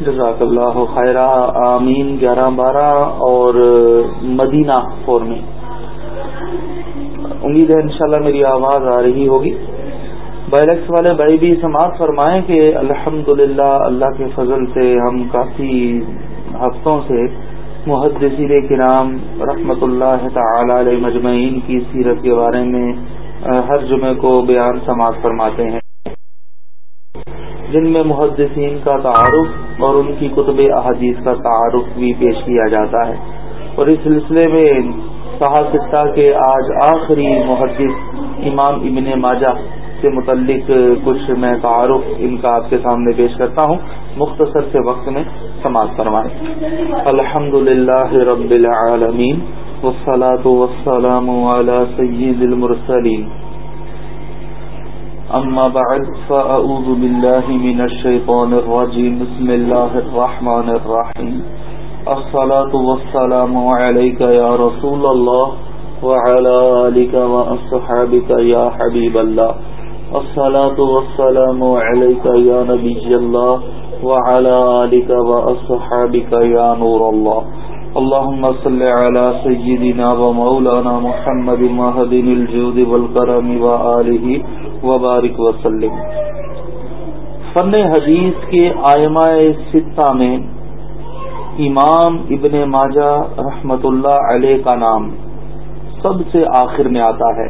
جزاک اللہ خیرہ آمین، گیارہ بارہ اور مدینہ فور میں۔ امید ہے انشاءاللہ میری آواز آ رہی ہوگی۔ بیلکس والے بھائی بھی سماعت فرمائیں کہ الحمد اللہ کے فضل سے ہم کافی ہفتوں سے محدثین کرام رحمت اللہ تعالی علیہ مجمعین کی سیرت کے بارے میں ہر جمعے کو بیان سماعت فرماتے ہیں۔ جن میں محدثین کا تعارف اور ان کی کتب احادیث کا تعارف بھی پیش کیا جاتا ہے۔ اور اس سلسلے میں سکتا کہ آج آخری محدث امام ابن ماجہ سے متعلق کچھ میں تعارف ان کا آپ کے سامنے پیش کرتا ہوں۔ مختصر سے وقت میں سماعت فرمائیں۔ الحمد للہ رب العالمین وسلاۃ وسلام علی سید المرسلین۔ أما بعد، فأعوذ بالله من الشيطان الرجيم. بسم الله الرحمن الرحيم. الصلاة والسلام عليك يا رسول الله وعلى آلك وأصحابك يا حبيب الله. الصلاة والسلام عليك يا نبي الله وعلى آلك وأصحابك يا نور الله. اللهم صل على سيدنا ومولانا محمد مهدن الجود والكرم وآله وآله وبارك وسلم۔ فن حدیث کے آئمہ ستہ میں امام ابن ماجہ رحمت اللہ علیہ کا نام سب سے آخر میں آتا ہے۔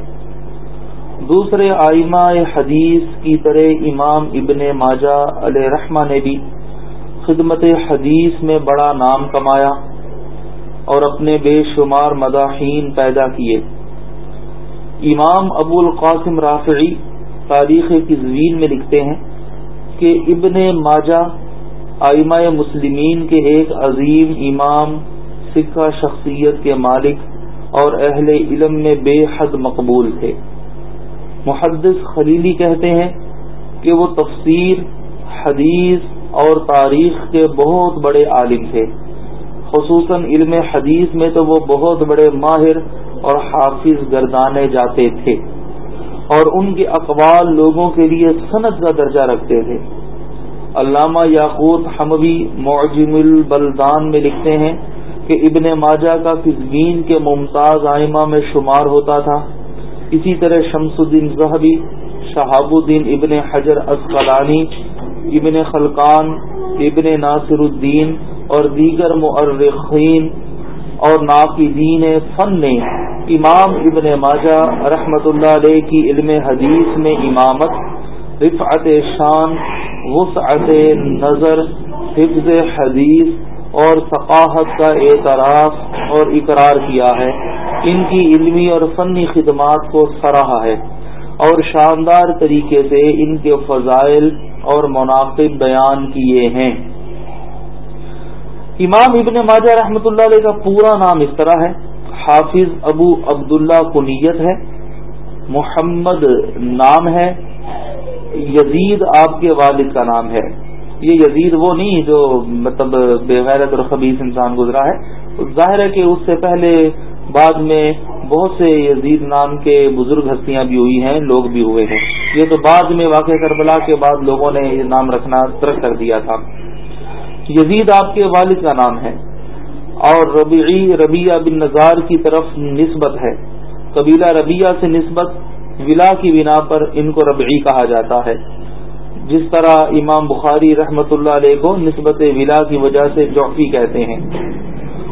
دوسرے آئمہ حدیث کی طرح امام ابن ماجہ علیہ رحمہ نے بھی خدمت حدیث میں بڑا نام کمایا اور اپنے بے شمار مداحین پیدا کیے۔ امام ابو القاسم رافعی تاریخ کی زمین میں لکھتے ہیں کہ ابن ماجہ آئمہ مسلمین کے ایک عظیم امام سکہ شخصیت کے مالک اور اہل علم میں بے حد مقبول تھے۔ محدث خلیلی کہتے ہیں کہ وہ تفسیر، حدیث اور تاریخ کے بہت بڑے عالم تھے۔ خصوصاً علم حدیث میں تو وہ بہت بڑے ماہر اور حافظ گردانے جاتے تھے۔ اور ان کے اقوال لوگوں کے لیے صنعت کا درجہ رکھتے تھے۔ علامہ یاقوت حموی معجم البلدان میں لکھتے ہیں کہ ابن ماجہ کا فضمین کے ممتاز آئمہ میں شمار ہوتا تھا۔ اسی طرح شمس الدین زہبی شہاب الدین ابن حجر اسقلانی، ابن خلقان، ابن ناصر الدین اور دیگر مؤرخین اور ناقدین فن نے امام ابن ماجہ رحمت اللہ علیہ کی علم حدیث میں امامت، رفعت شان، وسعت نظر، حفظ حدیث اور ثقافت کا اعتراف اور اقرار کیا ہے۔ ان کی علمی اور فنی خدمات کو سراہا ہے اور شاندار طریقے سے ان کے فضائل اور مناقب بیان کیے ہیں۔ امام ابن ماجہ رحمۃ اللہ علیہ کا پورا نام اس طرح ہے۔ حافظ ابو عبداللہ کو نیت ہے، محمد نام ہے، یزید آپ کے والد کا نام ہے۔ یہ یزید وہ نہیں جو مطلب بغیرت اور خبیص انسان گزرا ہے۔ ظاہر ہے کہ اس سے پہلے بعد میں بہت سے یزید نام کے بزرگ ہستیاں بھی ہوئی ہیں، لوگ بھی ہوئے ہیں۔ یہ تو بعد میں واقع کربلا کے بعد لوگوں نے یہ نام رکھنا ترک کر دیا تھا۔ یزید آپ کے والد کا نام ہے۔ اور ربیعی ربیہ بن نظار کی طرف نسبت ہے۔ قبیلہ ربیہ سے نسبت ولا کی بنا پر ان کو ربعی کہا جاتا ہے۔ جس طرح امام بخاری رحمت اللہ علیہ کو نسبت ولا کی وجہ سے جوفی کہتے ہیں۔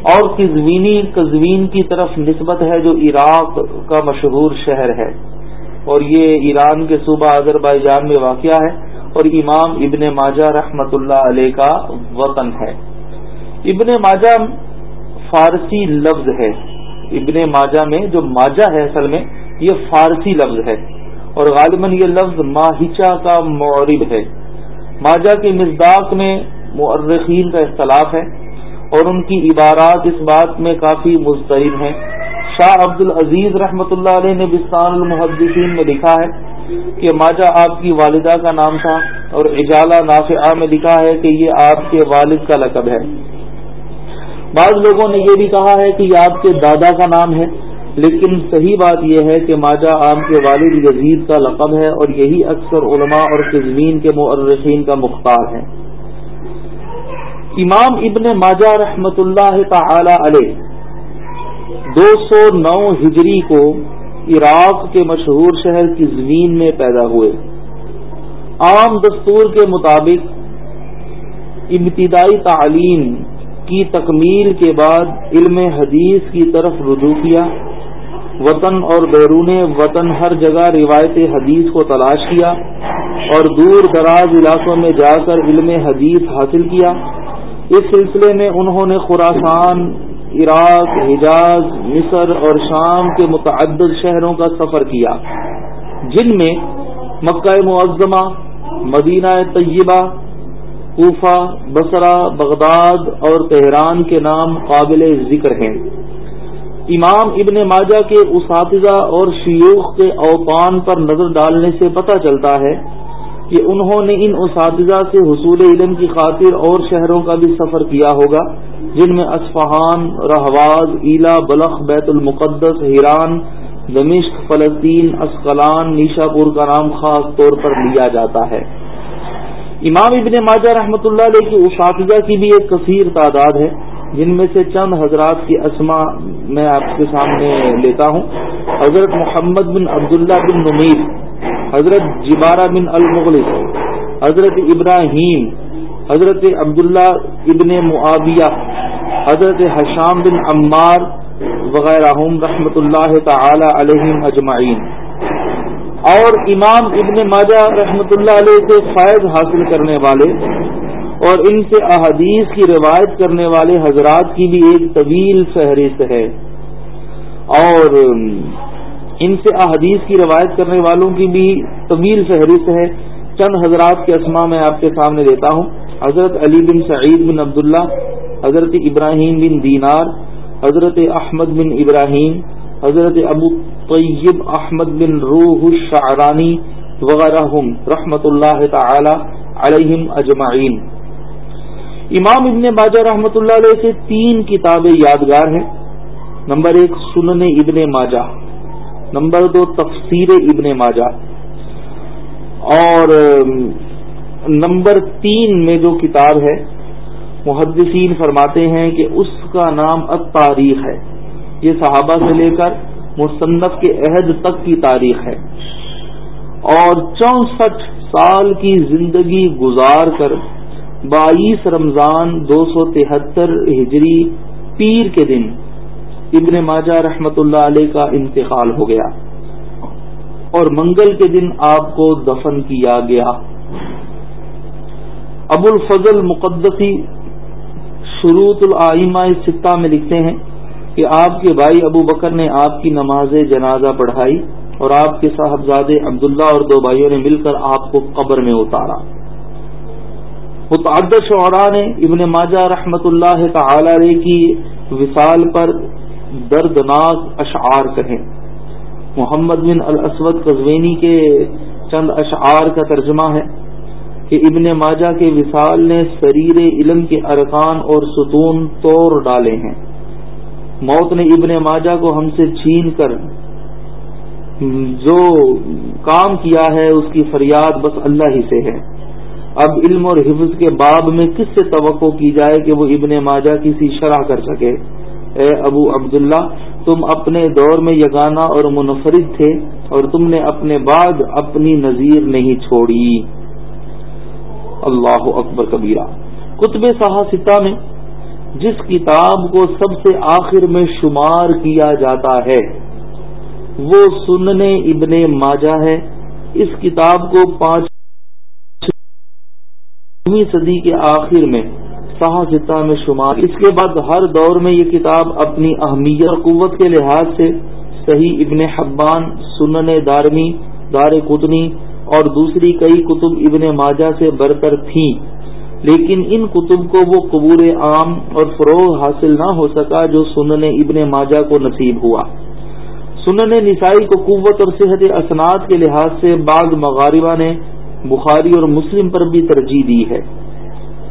اور قزوینی، قزوین کی طرف نسبت ہے جو عراق کا مشہور شہر ہے۔ اور یہ ایران کے صوبہ اظہر بائی جان میں واقع ہے۔ اور امام ابن ماجہ رحمت اللہ علیہ کا وطن ہے۔ ابن ماجہ فارسی لفظ ہے۔ ابن ماجہ میں جو ماجہ ہے اصل میں، یہ فارسی لفظ ہے۔ اور غالباً یہ لفظ ماہچا کا معرب ہے۔ ماجہ کے مزداق میں مرخین کا اختلاف ہے اور ان کی عبارات اس بات میں کافی مستعد ہیں۔ شاہ عبد العزیز رحمۃ اللہ علیہ نے بستان المحدثین میں لکھا ہے کہ ماجا آپ کی والدہ کا نام تھا اور اجالہ نافعہ میں لکھا ہے کہ یہ آپ کے والد کا لقب ہے۔ بعض لوگوں نے یہ بھی کہا ہے کہ یہ آپ کے دادا کا نام ہے، لیکن صحیح بات یہ ہے کہ ماجا عام کے والد یزید کا لقب ہے اور یہی اکثر علماء اور قزمین کے مؤرخین کا مختار ہے۔ امام ابن ماجا رحمت اللہ تعالی علیہ دو سو نو ہجری کو عراق کے مشہور شہر کی زمین میں پیدا ہوئے۔ عام دستور کے مطابق ابتدائی تعلیم کی تکمیل کے بعد علم حدیث کی طرف رجوع کیا۔ وطن اور بیرون وطن ہر جگہ روایت حدیث کو تلاش کیا اور دور دراز علاقوں میں جا کر علم حدیث حاصل کیا۔ اس سلسلے میں انہوں نے خوراسان عراق، حجاز، مصر اور شام کے متعدد شہروں کا سفر کیا، جن میں مکہ معظمہ مدینہ طیبہ کوفہ، بصرہ، بغداد اور تہران کے نام قابل ذکر ہیں۔ امام ابن ماجہ کے اساتذہ اور شیوخ کے اوقان پر نظر ڈالنے سے پتہ چلتا ہے کہ انہوں نے ان اساتذہ سے حصول علم کی خاطر اور شہروں کا بھی سفر کیا ہوگا، جن میں اصفہان، رہواز، ایلا، بلخ، بیت المقدس، ہیران، دمشق، فلسطین، اسقلان نیشا پور کا نام خاص طور پر لیا جاتا ہے۔ امام ابن ماجہ رحمۃ اللہ علیہ کی اساتذہ کی بھی ایک کثیر تعداد ہے، جن میں سے چند حضرات کی اسما میں آپ کے سامنے لیتا ہوں۔ حضرت محمد بن عبداللہ بن نمیر، حضرت جبارہ بن المغلس، حضرت ابراہیم، حضرت عبداللہ ابن معاویہ، حضرت حشام بن عمار وغیرہ رحمۃ اللہ تعالی علیہ اجمعین۔ اور امام ابن ماجہ رحمۃ اللہ علیہ سے فائد حاصل کرنے والے اور ان سے احادیث کی روایت کرنے والے حضرات کی بھی ایک طویل فہرست ہے۔ اور ان سے احادیث کی روایت کرنے والوں کی بھی طویل فہرست ہے۔ چند حضرات کے اسما میں آپ کے سامنے دیتا ہوں۔ حضرت علی بن سعید بن عبداللہ، حضرت ابراہیم بن دینار، حضرت احمد بن ابراہیم حضرت ابو طیب احمد بن روح الشعرانی وغیرہ رحمت اللہ تعالی علیہم اجمعین۔ امام ابن ماجہ رحمۃ اللہ علیہ سے تین کتابیں یادگار ہیں۔ نمبر ایک سنن ابن ماجہ، نمبر دو تفسیر ابن ماجہ، اور نمبر تین میں جو کتاب ہے، محدثین فرماتے ہیں کہ اس کا نام التاریخ ہے۔ یہ صحابہ سے لے کر مصنف کے عہد تک کی تاریخ ہے۔ اور چونسٹھ سال کی زندگی گزار کر بائیس رمضان دو سو تہتر ہجری پیر کے دن ابن ماجہ رحمت اللہ علیہ کا انتقال ہو گیا۔ اور منگل کے دن آپ کو دفن کیا گیا۔ ابو الفضل مقدسی شروط العمہ سطح میں لکھتے ہیں۔ کہ آپ کے بھائی ابو بکر نے آپ کی نماز جنازہ پڑھائی اور آپ کے صاحبزادے عبداللہ اور دو بھائیوں نے مل کر آپ کو قبر میں اتارا۔ متعدد شعراء نے ابن ماجہ رحمت اللہ تعالی علیہ کی وصال پر دردناک اشعار کہیں محمد بن الاسود قزوینی کے چند اشعار کا ترجمہ ہے کہ ابن ماجہ کے وصال نے سریر علم کے ارکان اور ستون توڑ ڈالے ہیں۔ موت نے ابن ماجہ کو ہم سے چھین کر جو کام کیا ہے، اس کی فریاد بس اللہ ہی سے ہے۔ اب علم اور حفظ کے باب میں کس سے توقع کی جائے کہ وہ ابن ماجہ کسی شرح کر سکے؟ اے ابو عبداللہ، تم اپنے دور میں یگانہ اور منفرد تھے اور تم نے اپنے بعد اپنی نظیر نہیں چھوڑی۔ اللہ اکبر کبیرہ۔ کتب صحاستہ میں جس کتاب کو سب سے آخر میں شمار کیا جاتا ہے، وہ سننے ابن ماجہ ہے۔ اس کتاب کو پانچ صدی کے آخر میں صحاستہ میں شمار۔ اس کے بعد ہر دور میں یہ کتاب اپنی اہمیت قوت کے لحاظ سے صحیح ابن حبان، سنن دارمی، دار قطنی اور دوسری کئی کتب ابن ماجہ سے برتر تھیں۔ لیکن ان کتب کو وہ قبول عام اور فروغ حاصل نہ ہو سکا جو سنن ابن ماجہ کو نصیب ہوا۔ سنن نسائی کو قوت اور صحت اسناد کے لحاظ سے بعض مغاربہ نے بخاری اور مسلم پر بھی ترجیح دی ہے۔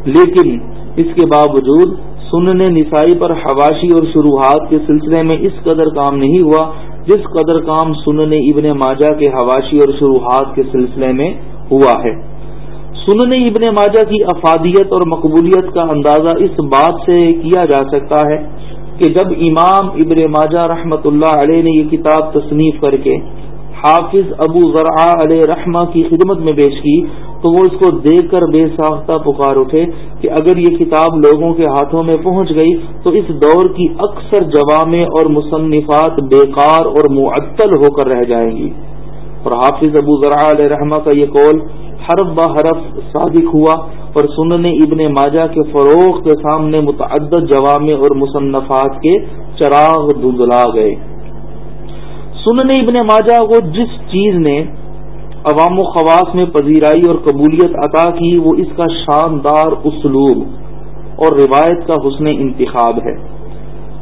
لیکن اس کے باوجود سنن نسائی پر حواشی اور شروحات کے سلسلے میں اس قدر کام نہیں ہوا جس قدر کام سنن ابن ماجہ کے حواشی اور شروحات کے سلسلے میں ہوا ہے۔ سنن ابن ماجہ کی افادیت اور مقبولیت کا اندازہ اس بات سے کیا جا سکتا ہے کہ جب امام ابن ماجہ رحمت اللہ علیہ نے یہ کتاب تصنیف کر کے حافظ ابو ذرا علیہ رحمہ کی خدمت میں پیش کی، تو وہ اس کو دیکھ کر بے ساختہ پکار اٹھے کہ اگر یہ کتاب لوگوں کے ہاتھوں میں پہنچ گئی تو اس دور کی اکثر جوامع اور مصنفات بیکار اور معطل ہو کر رہ جائیں گی۔ اور حافظ ابو ذرا علیہ رحمہ کا یہ قول حرف بہ حرف صادق ہوا اور سنن ابن ماجہ کے فروغ کے سامنے متعدد جوامع اور مصنفات کے چراغ دھندلا گئے۔ سنن ابن ماجہ کو جس چیز نے عوام و خواص میں پذیرائی اور قبولیت عطا کی، وہ اس کا شاندار اسلوب اور روایت کا حسن انتخاب ہے۔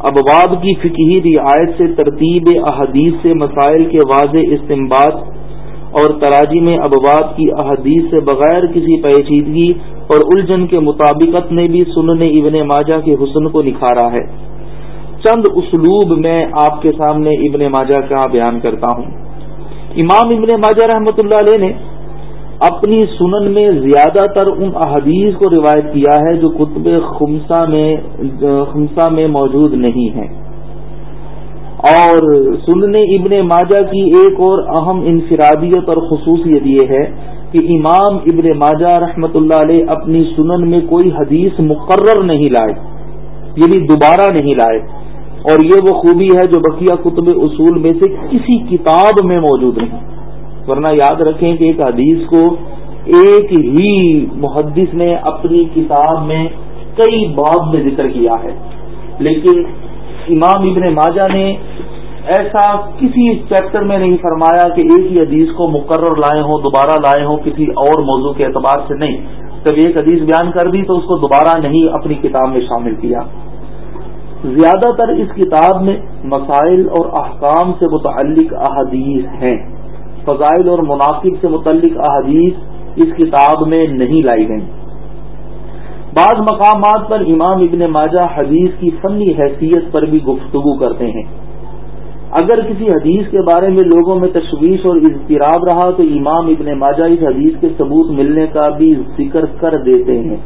ابواب کی فکی رعایت سے ترتیب احادیث سے مسائل کے واضح استعمال اور تراجی میں ابواب کی احادیث سے بغیر کسی پیچیدگی اور الجھن کے مطابقت نے بھی سننے ابن ماجہ کے حسن کو نکھارا ہے۔ چند اسلوب میں آپ کے سامنے ابن ماجہ کا بیان کرتا ہوں۔ امام ابن ماجہ رحمۃ اللہ علیہ نے اپنی سنن میں زیادہ تر ان احادیث کو روایت کیا ہے جو کتب خمسہ میں خمسہ میں موجود نہیں ہیں۔ اور سننے ابن ماجہ کی ایک اور اہم انفرادیت اور خصوصیت یہ ہے کہ امام ابن ماجہ رحمت اللہ علیہ اپنی سنن میں کوئی حدیث مقرر نہیں لائے یعنی دوبارہ نہیں لائے۔ اور یہ وہ خوبی ہے جو بقیہ کتب اصول میں سے کسی کتاب میں موجود نہیں۔ ورنہ یاد رکھیں کہ ایک حدیث کو ایک ہی محدث نے اپنی کتاب میں کئی باب میں ذکر کیا ہے۔ لیکن امام ابن ماجہ نے ایسا کسی چیپٹر میں نہیں فرمایا کہ ایک ہی حدیث کو مقرر لائے ہوں، دوبارہ لائے ہوں کسی اور موضوع کے اعتبار سے نہیں۔ جب ایک حدیث بیان کر دی تو اس کو دوبارہ نہیں اپنی کتاب میں شامل کیا۔ زیادہ تر اس کتاب میں مسائل اور احکام سے متعلق احادیث ہیں۔ فضائل اور مناسب سے متعلق احادیث اس کتاب میں نہیں لائی گئیں۔ بعض مقامات پر امام ابن ماجہ حدیث کی فنی حیثیت پر بھی گفتگو کرتے ہیں۔ اگر کسی حدیث کے بارے میں لوگوں میں تشویش اور اضطراب رہا تو امام ابن ماجہ اس حدیث کے ثبوت ملنے کا بھی ذکر کر دیتے ہیں۔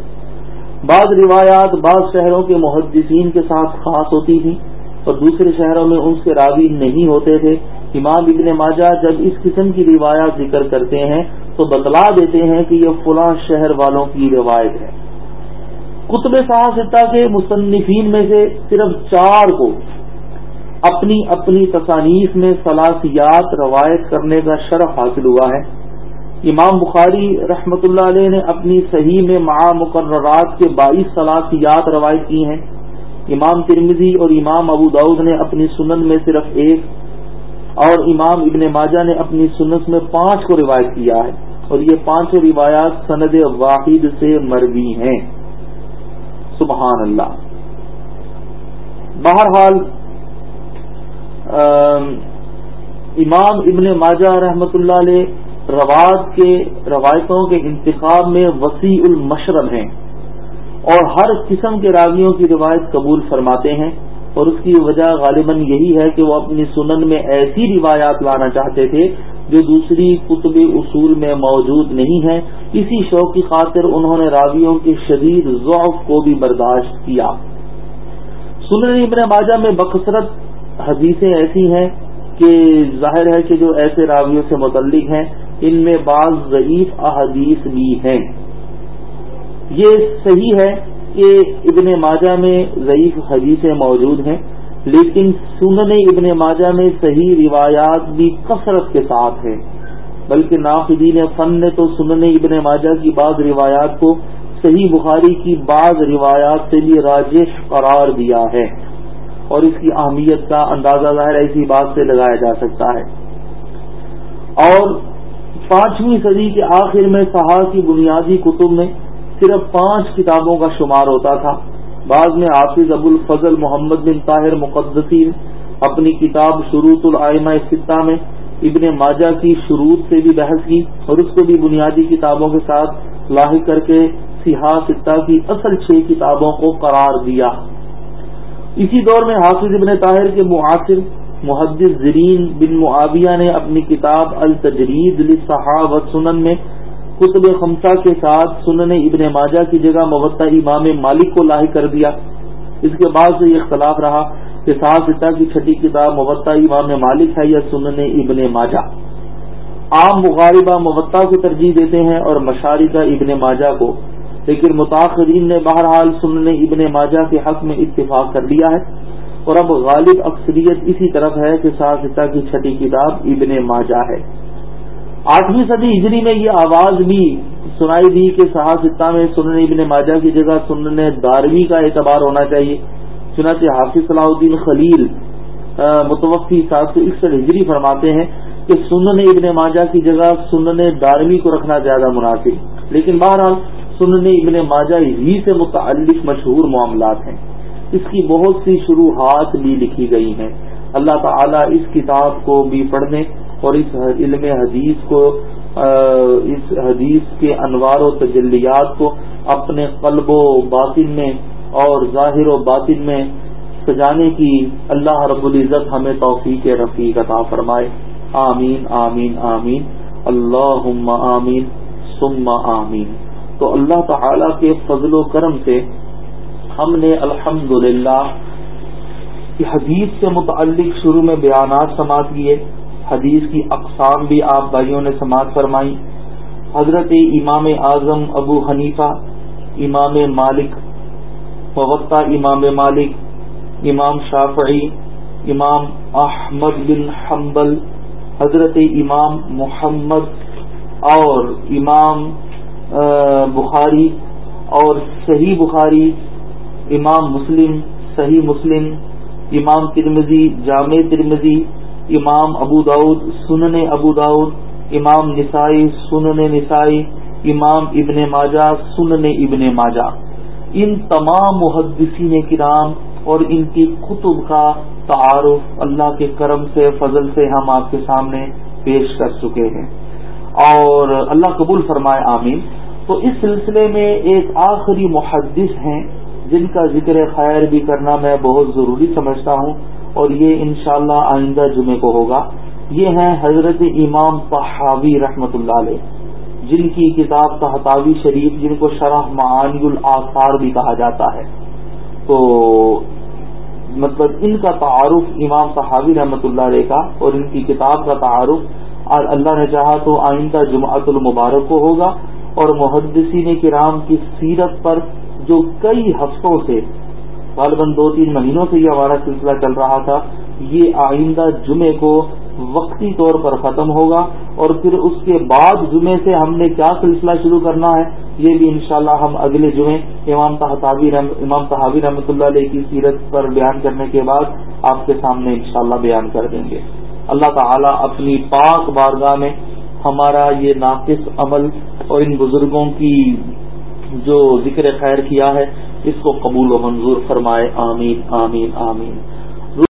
بعض روایات بعض شہروں کے محدثین کے ساتھ خاص ہوتی تھیں اور دوسرے شہروں میں ان سے راوی نہیں ہوتے تھے۔ امام ابن ماجہ جب اس قسم کی روایات ذکر کرتے ہیں تو بتلا دیتے ہیں کہ یہ فلاں شہر والوں کی روایت ہے۔ کتب صاحب کے مصنفین میں سے صرف چار کو اپنی اپنی تصانیف میں سلاسیات روایت کرنے کا شرف حاصل ہوا ہے۔ امام بخاری رحمت اللہ علیہ نے اپنی صحیح میں مع مقررات کے بائیس سلاسیات روایت کی ہیں۔ امام ترمزی اور امام ابو داود نے اپنی سنن میں صرف ایک اور امام ابن ماجہ نے اپنی سنت میں پانچ کو روایت کیا ہے۔ اور یہ پانچوں روایات سند واحد سے مروی ہیں۔ سبحان اللہ۔ بہرحال امام ابن ماجہ رحمت اللہ علیہ رواد کے روایتوں کے انتخاب میں وسیع المشرب ہیں اور ہر قسم کے راویوں کی روایت قبول فرماتے ہیں اور اس کی وجہ غالباً یہی ہے کہ وہ اپنی سنن میں ایسی روایات لانا چاہتے تھے جو دوسری کتب اصول میں موجود نہیں ہے اسی شوق کی خاطر انہوں نے راویوں کے شدید ضعف کو بھی برداشت کیا۔ سنن ابن ماجہ میں بکثرت حدیثیں ایسی ہیں کہ ظاہر ہے کہ جو ایسے راویوں سے متعلق ہیں، ان میں بعض ضعیف احادیث بھی ہیں۔ یہ صحیح ہے کہ ابن ماجہ میں ضعیف حدیثیں موجود ہیں، لیکن سنن ابن ماجہ میں صحیح روایات بھی کثرت کے ساتھ ہیں۔ بلکہ ناقدین فن نے تو سنن ابن ماجہ کی بعض روایات کو صحیح بخاری کی بعض روایات سے بھی راجش قرار دیا ہے۔ اور اس کی اہمیت کا اندازہ ظاہر ایسی بات سے لگایا جا سکتا ہے۔ اور پانچویں صدی کے آخر میں صحاح کی بنیادی کتب میں صرف پانچ کتابوں کا شمار ہوتا تھا۔ بعد میں حافظ ابو الفضل محمد بن طاہر مقدسین اپنی کتاب شروط العمہ سطح میں ابن ماجہ کی شروط سے بھی بحث کی اور اس کو بھی بنیادی کتابوں کے ساتھ لاحق کر کے سیاح سطح کی اصل چھ کتابوں کو قرار دیا۔ اسی دور میں حافظ ابن طاہر کے معاصر محدث زرین بن معاویہ نے اپنی کتاب التجرید و سنن میں کتب خمسہ کے ساتھ سنن ابن ماجہ کی جگہ موتا امام مالک کو لاحق کر دیا۔ اس کے بعد سے یہ اختلاف رہا کہ سات ستا کی چھٹی کتاب موتا امام مالک ہے یا سنن ابن ماجہ۔ عام مغاربہ موتا کو ترجیح دیتے ہیں اور مشاری کا ابن ماجہ کو۔ لیکن متاثرین نے بہرحال سنن ابن ماجہ کے حق میں اتفاق کر لیا ہے۔ اور اب غالب اکثریت اسی طرف ہے کہ سات کی چھٹی کتاب ابن ماجہ ہے۔ آٹھویں صدی ہجری میں یہ آواز بھی سنائی دی کہ ستا میں سنن ابن ماجہ کی جگہ سنن داروی کا اعتبار ہونا چاہیے۔ چنانچہ حافظ صلاح الدین خلیل متوفی سات سو اکسٹھ ہجری فرماتے ہیں کہ سنن ابن ماجہ کی جگہ سنن داروی کو رکھنا زیادہ مناسب۔ لیکن بہرحال سنن ابن ماجہ ہی سے متعلق مشہور معاملات ہیں۔ اس کی بہت سی شروحات بھی لکھی گئی ہیں۔ اللہ تعالیٰ اس کتاب کو بھی پڑھنے اور اس علم حدیث کو اس حدیث کے انوار و تجلیات کو اپنے قلب و باطن میں اور ظاہر و باطن میں سجانے کی اللہ رب العزت ہمیں توفیق رفیق عطا فرمائے۔ آمین آمین آمین۔ اللہ آمین، ثم آمین۔ تو اللہ تعالی کے فضل و کرم سے ہم نے الحمد للہ حدیث سے متعلق شروع میں بیانات سماعت کیے، حدیث کی اقسام بھی آپ بھائیوں نے سماعت فرمائی۔ حضرت امام اعظم ابو حنیفہ، امام مالک موقع امام مالک، امام شافعی، امام احمد بن حنبل، حضرت امام محمد اور امام بخاری اور صحیح بخاری، امام مسلم، صحیح مسلم، امام ترمزی جامع ترمزی امام ابو داود سنن ابو داود امام نسائی، سنن نسائی، امام ابن ماجہ، سنن ابن ماجہ۔ ان تمام محدثین کرام اور ان کی کتب کا تعارف اللہ کے کرم سے، فضل سے ہم آپ کے سامنے پیش کر چکے ہیں۔ اور اللہ قبول فرمائے، آمین۔ تو اس سلسلے میں ایک آخری محدث ہیں جن کا ذکر خیر بھی کرنا میں بہت ضروری سمجھتا ہوں، اور یہ انشاءاللہ آئندہ جمعے کو ہوگا۔ یہ ہیں حضرت امام تحاوی رحمت اللہ علیہ، جن کی کتاب تحتاوی شریف، جن کو شرح معانی الاثار بھی کہا جاتا ہے۔ تو مطلب ان کا تعارف امام صحابی رحمت اللہ علیہ کا اور ان کی کتاب کا تعارف اللہ نے چاہا تو آئندہ جمعۃ المبارک کو ہوگا اور محدثین کرام کی سیرت پر جو کئی ہفتوں سے، غالباً دو تین مہینوں سے یہ ہمارا سلسلہ چل رہا تھا، یہ آئندہ جمعے کو وقتی طور پر ختم ہوگا اور پھر اس کے بعد جمعے سے ہم نے کیا سلسلہ شروع کرنا ہے، یہ بھی انشاءاللہ ہم اگلے جمعے امام تحابی امام تحابی رحمۃ اللہ علیہ کی سیرت پر بیان کرنے کے بعد آپ کے سامنے انشاءاللہ بیان کر دیں گے۔ اللہ تعالیٰ اپنی پاک بارگاہ میں ہمارا یہ ناقص عمل اور ان بزرگوں کی جو ذکر خیر کیا ہے، اس کو قبول و منظور فرمائے، آمین آمین آمین۔